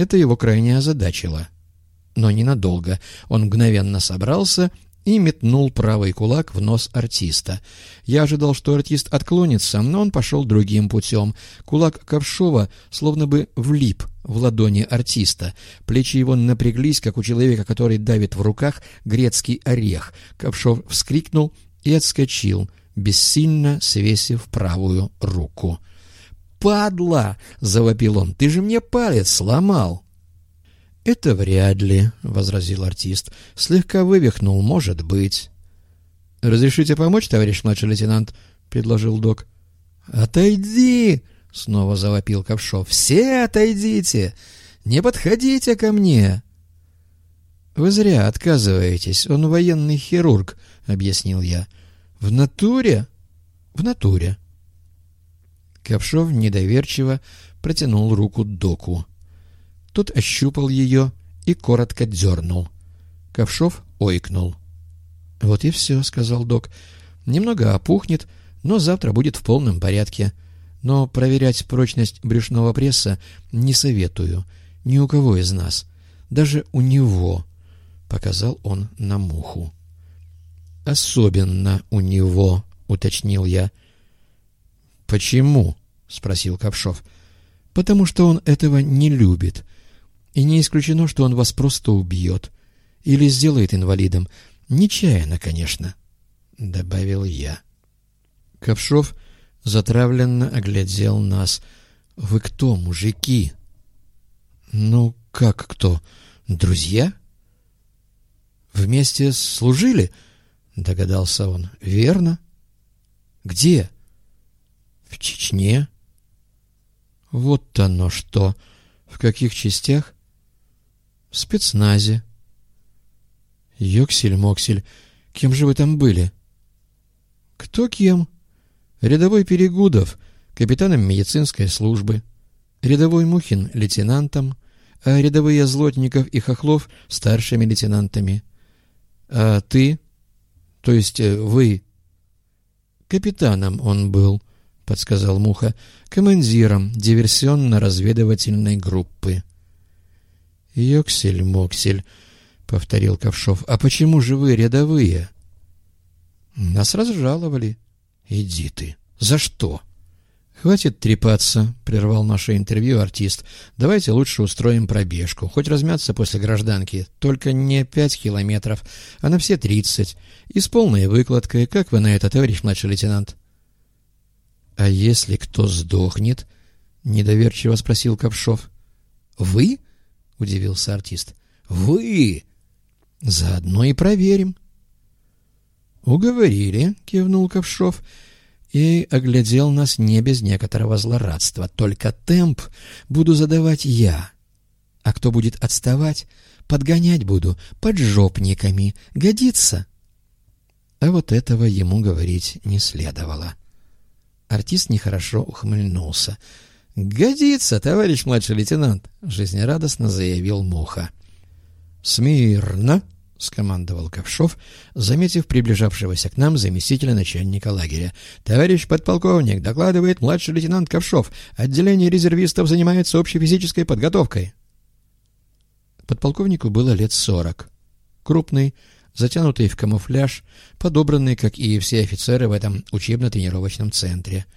Это его крайне озадачило. Но ненадолго. Он мгновенно собрался и метнул правый кулак в нос артиста. Я ожидал, что артист отклонится, но он пошел другим путем. Кулак Ковшова словно бы влип в ладони артиста. Плечи его напряглись, как у человека, который давит в руках грецкий орех. Ковшов вскрикнул и отскочил, бессильно свесив правую руку. «Падла!» — завопил он. «Ты же мне палец сломал!» «Это вряд ли», — возразил артист. «Слегка вывихнул, может быть». «Разрешите помочь, товарищ младший лейтенант?» — предложил док. «Отойди!» — снова завопил Ковшов. «Все отойдите! Не подходите ко мне!» «Вы зря отказываетесь. Он военный хирург», — объяснил я. «В натуре?» «В натуре». Ковшов недоверчиво протянул руку доку. Тот ощупал ее и коротко дернул. Ковшов ойкнул. «Вот и все», — сказал док. «Немного опухнет, но завтра будет в полном порядке. Но проверять прочность брюшного пресса не советую. Ни у кого из нас. Даже у него», — показал он на муху. «Особенно у него», — уточнил я. «Почему?» — спросил Ковшов. «Потому что он этого не любит. И не исключено, что он вас просто убьет. Или сделает инвалидом. Нечаянно, конечно», — добавил я. Ковшов затравленно оглядел нас. «Вы кто, мужики?» «Ну, как кто? Друзья?» «Вместе служили?» — догадался он. «Верно». «Где?» «В Чечне». «Вот оно что! В каких частях?» В спецназе. Йоксель-моксель, кем же вы там были? Кто кем? Рядовой Перегудов, капитаном медицинской службы. Рядовой Мухин — лейтенантом, а рядовые Злотников и Хохлов — старшими лейтенантами. А ты? То есть э, вы? Капитаном он был, — подсказал Муха, — командиром диверсионно-разведывательной группы. «Йоксель-моксель», — повторил Ковшов. «А почему же вы рядовые?» «Нас разжаловали». «Иди ты. За что?» «Хватит трепаться», — прервал наше интервью артист. «Давайте лучше устроим пробежку. Хоть размяться после гражданки. Только не пять километров, а на все тридцать. И с полной выкладкой. Как вы на это, товарищ младший лейтенант?» «А если кто сдохнет?» — недоверчиво спросил Ковшов. «Вы?» — удивился артист. «Вы!» «Заодно и проверим». «Уговорили», — кивнул Ковшов и оглядел нас не без некоторого злорадства. «Только темп буду задавать я. А кто будет отставать, подгонять буду поджопниками. Годится?» А вот этого ему говорить не следовало. Артист нехорошо ухмыльнулся — «Годится, товарищ младший лейтенант!» — жизнерадостно заявил Муха. «Смирно!» — скомандовал Ковшов, заметив приближавшегося к нам заместителя начальника лагеря. «Товарищ подполковник, докладывает младший лейтенант Ковшов. Отделение резервистов занимается общей физической подготовкой». Подполковнику было лет сорок. Крупный, затянутый в камуфляж, подобранный, как и все офицеры в этом учебно-тренировочном центре —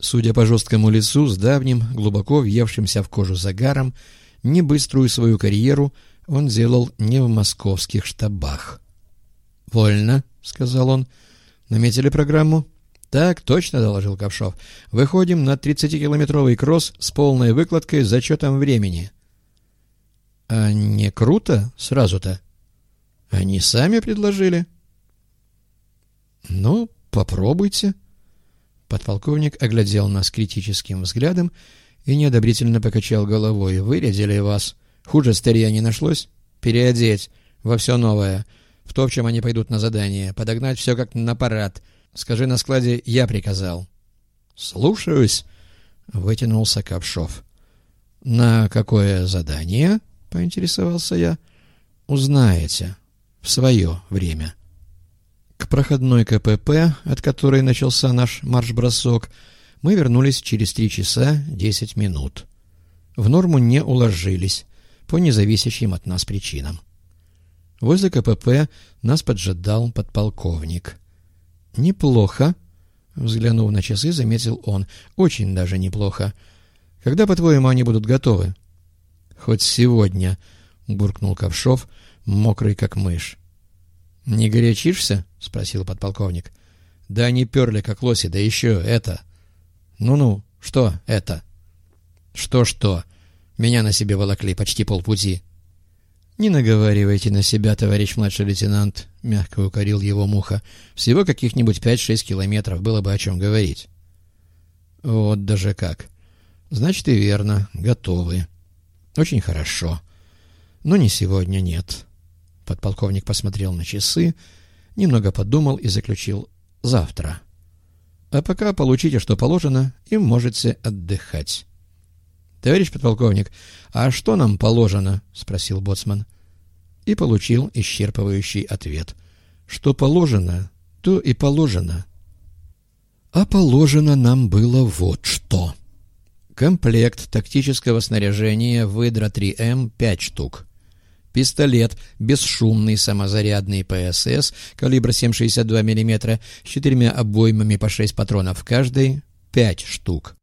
Судя по жесткому лицу с давним, глубоко въевшимся в кожу загаром, небыструю свою карьеру он делал не в московских штабах. «Вольно», — сказал он. «Наметили программу?» «Так, точно», — доложил Ковшов. «Выходим на 30-километровый кросс с полной выкладкой с зачетом времени». «А не круто сразу-то?» «Они сами предложили». «Ну, попробуйте», Подполковник оглядел нас критическим взглядом и неодобрительно покачал головой. «Вырядили вас. Хуже старья не нашлось? Переодеть во все новое. В то, в чем они пойдут на задание. Подогнать все как на парад. Скажи на складе «я приказал». «Слушаюсь», — вытянулся Ковшов. «На какое задание?» — поинтересовался я. «Узнаете. Свое время». К проходной КПП, от которой начался наш марш-бросок, мы вернулись через три часа десять минут. В норму не уложились. по независящим от нас причинам. Возле КПП нас поджидал подполковник. «Неплохо», — взглянув на часы, заметил он. «Очень даже неплохо. Когда, по-твоему, они будут готовы?» «Хоть сегодня», — буркнул Ковшов, мокрый как мышь. «Не горячишься?» — спросил подполковник. «Да они перли, как лоси, да еще это...» «Ну-ну, что это?» «Что-что? Меня на себе волокли почти полпути». «Не наговаривайте на себя, товарищ младший лейтенант», — мягко укорил его муха. «Всего каких-нибудь пять-шесть километров было бы о чем говорить». «Вот даже как. Значит, и верно. Готовы. Очень хорошо. Но не сегодня, нет». Подполковник посмотрел на часы, немного подумал и заключил «завтра». «А пока получите, что положено, и можете отдыхать». «Товарищ подполковник, а что нам положено?» — спросил боцман. И получил исчерпывающий ответ. «Что положено, то и положено». А положено нам было вот что. Комплект тактического снаряжения «Выдра-3М» 5 штук. Пистолет бесшумный самозарядный ПСС калибра 7,62 мм с четырьмя обоймами по 6 патронов каждой 5 штук